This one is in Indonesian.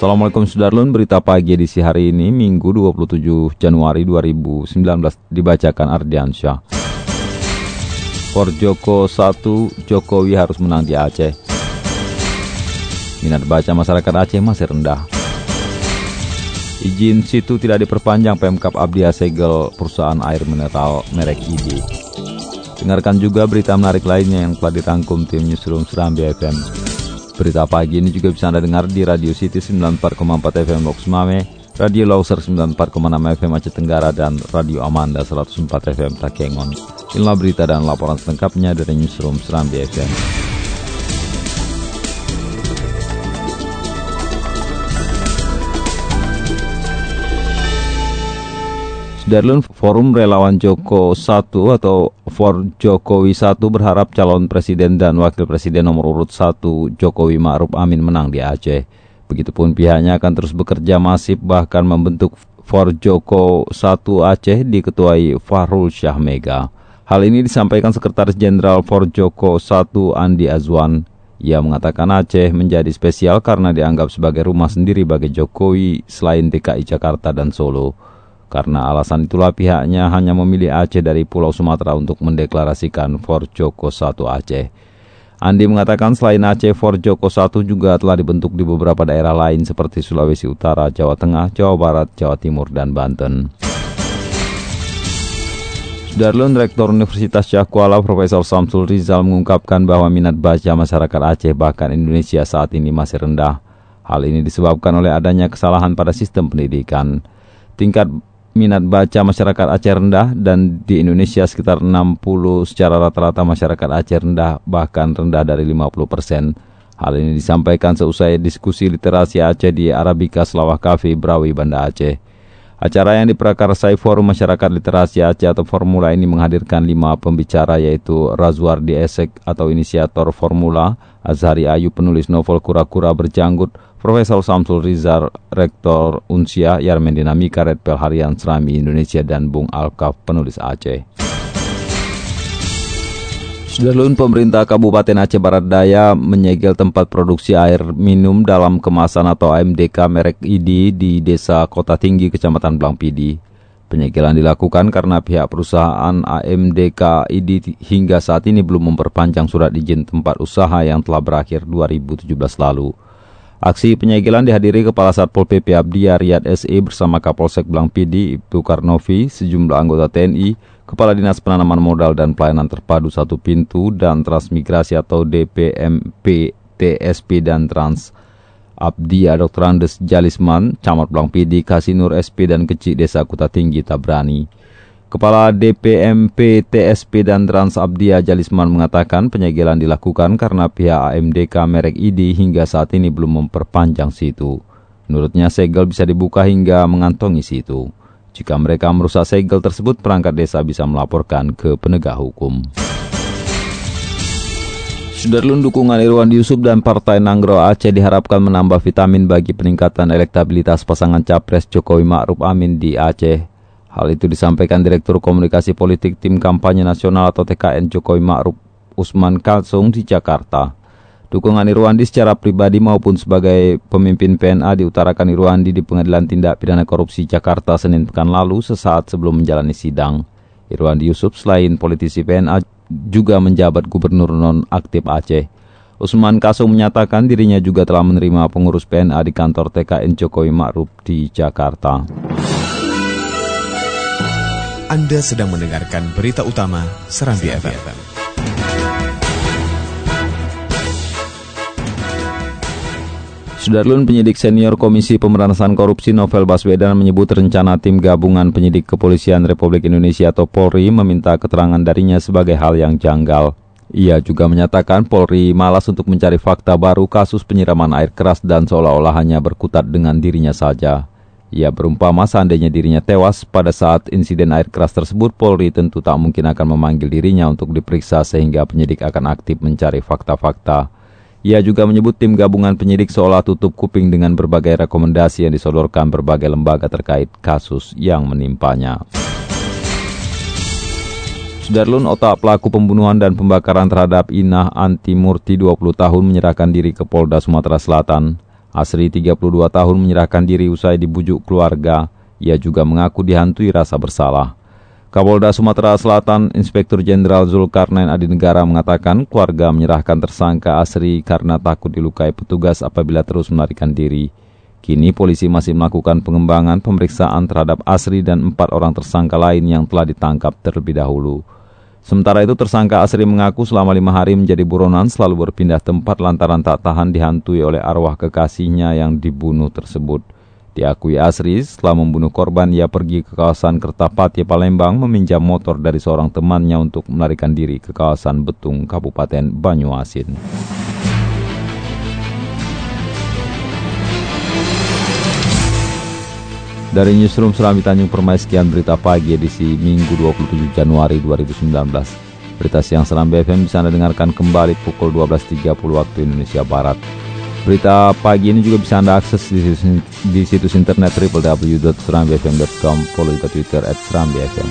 Assalamualaikum Sudarlun, berita pagi edisi hari ini Minggu 27 Januari 2019 dibacakan Ardiansyah. For Joko 1, Jokowi harus menang di Aceh. Minat baca masyarakat Aceh masih rendah. Izin situ tidak diperpanjang Pemkap Abdia segel perusahaan air mineral merek ID. Dengarkan juga berita menarik lainnya yang telah dirangkum tim Newsroom Serambi FM. Berita pagi ini juga bisa Anda dengar di Radio City 94,4 FM Loks Mame, Radio Lauser 94,6 FM Aceh Tenggara, dan Radio Amanda 104 FM Takengon. Inilah berita dan laporan selengkapnya dari Newsroom Serambi FM. Darlun Forum Relawan Joko 1 atau For Jokowi 1 berharap calon presiden dan wakil presiden nomor urut 1 Jokowi Ma'ruf Amin menang di Aceh. Begitupun pihaknya akan terus bekerja masif bahkan membentuk For Joko 1 Aceh diketuai Fahrul Syah Mega. Hal ini disampaikan Sekretaris Jenderal For Joko 1 Andi Azwan. Ia mengatakan Aceh menjadi spesial karena dianggap sebagai rumah sendiri bagi Jokowi selain DKI Jakarta dan Solo. Karena alasan itulah pihaknya hanya memilih Aceh dari Pulau Sumatera untuk mendeklarasikan For Joko 1 Aceh. Andi mengatakan selain Aceh, For Joko 1 juga telah dibentuk di beberapa daerah lain seperti Sulawesi Utara, Jawa Tengah, Jawa Barat, Jawa Timur, dan Banten. Darlun Rektor Universitas Syahkuala Profesor Samsul Rizal mengungkapkan bahwa minat baca masyarakat Aceh bahkan Indonesia saat ini masih rendah. Hal ini disebabkan oleh adanya kesalahan pada sistem pendidikan. Tingkat minat baca masyarakat Aceh rendah dan di Indonesia sekitar 60 secara rata-rata masyarakat Aceh rendah bahkan rendah dari 50 persen. Hal ini disampaikan seusai diskusi literasi Aceh di Arabica Selawah Cafe, Brawi, Banda Aceh. Acara yang diprakarsai Forum Masyarakat Literasi Aceh atau Formula ini menghadirkan lima pembicara yaitu Razwardi Esek atau inisiator Formula, Azhari Ayu penulis novel Kura-Kura Berjanggut, Profesor Samsul Rizal, Rektor Unsia, Yarmen Dinamika, Redpel Harian Serami Indonesia, dan Bung Alkaf, penulis Aceh. Sudarlun pemerintah Kabupaten Aceh Barat Daya menyegel tempat produksi air minum dalam kemasan atau AMDK merek ID di Desa Kota Tinggi, Kecamatan Blangpidi. Penyegelan dilakukan karena pihak perusahaan AMDK ID hingga saat ini belum memperpanjang surat izin tempat usaha yang telah berakhir 2017 lalu. Aksi penyegelan dihadiri Kepala Satpol PP Abdiya Riyad SE bersama Kapolsek Blangpidi Ibtu Karnovi, sejumlah anggota TNI, Kepala Dinas Penanaman Modal dan Pelayanan Terpadu Satu Pintu dan Transmigrasi atau DPMP, TSP dan Trans. Abdiya Dr. Andes Jalisman, Camat Blangpidi, Kasinur SP dan Kecik Desa Kuta Tinggi Tabrani. Kepala DPMP TSP dan Trans Abdia Jalisman mengatakan penyegelan dilakukan karena pihak AMDK merek ID hingga saat ini belum memperpanjang situ. Menurutnya segel bisa dibuka hingga mengantongi situ. Jika mereka merusak segel tersebut, perangkat desa bisa melaporkan ke penegak hukum. Sudarlun dukungan Irwan Yusuf dan Partai Nanggro Aceh diharapkan menambah vitamin bagi peningkatan elektabilitas pasangan Capres Jokowi Ma'ruf Amin di Aceh. Hal itu disampaikan Direktur Komunikasi Politik Tim Kampanye Nasional atau TKN Jokowi Ma'ruf Usman Kalsung di Jakarta. Dukungan Irwandi secara pribadi maupun sebagai pemimpin PNA diutarakan Irwandi di Pengadilan Tindak Pidana Korupsi Jakarta Senin pekan lalu sesaat sebelum menjalani sidang. Irwandi Yusuf selain politisi PNA juga menjabat gubernur non-aktif Aceh. Usman Kasung menyatakan dirinya juga telah menerima pengurus PNA di kantor TKN Jokowi Ma'ruf di Jakarta. Anda sedang mendengarkan berita utama Serambi, FM. FM. Sudarlun penyidik senior Komisi Pemberantasan Korupsi Novel Baswedan menyebut rencana tim gabungan penyidik Kepolisian Republik Indonesia atau Polri meminta keterangan darinya sebagai hal yang janggal. Ia juga menyatakan Polri malas untuk mencari fakta baru kasus penyiraman air keras dan seolah-olah hanya berkutat dengan dirinya saja. Ia berumpama seandainya dirinya tewas pada saat insiden air keras tersebut, Polri tentu tak mungkin akan memanggil dirinya untuk diperiksa sehingga penyidik akan aktif mencari fakta-fakta. Ia juga menyebut tim gabungan penyidik seolah tutup kuping dengan berbagai rekomendasi yang disodorkan berbagai lembaga terkait kasus yang menimpanya. Sudarlun otak pelaku pembunuhan dan pembakaran terhadap Inah Antimurti 20 tahun menyerahkan diri ke Polda Sumatera Selatan. Asri 32 tahun menyerahkan diri usai dibujuk keluarga. Ia juga mengaku dihantui rasa bersalah. Kapolda Sumatera Selatan, Inspektur Jenderal Zulkarnain Adinegara mengatakan keluarga menyerahkan tersangka Asri karena takut dilukai petugas apabila terus melarikan diri. Kini polisi masih melakukan pengembangan pemeriksaan terhadap Asri dan empat orang tersangka lain yang telah ditangkap terlebih dahulu. Sementara itu tersangka Asri mengaku selama lima hari menjadi buronan selalu berpindah tempat lantaran tak tahan dihantui oleh arwah kekasihnya yang dibunuh tersebut. Diakui Asri setelah membunuh korban ia pergi ke kawasan Kertapati Palembang meminjam motor dari seorang temannya untuk melarikan diri ke kawasan Betung Kabupaten Banyuasin. Dari Newsroom Serambi Tanjung Permai sekian berita pagi edisi Minggu 27 Januari 2019. Berita siang Serambi FM bisa Anda dengarkan kembali pukul 12.30 waktu Indonesia Barat. Berita pagi ini juga bisa Anda akses di situs, di situs internet www.serambifm.com, follow juga Twitter at Serambi FM.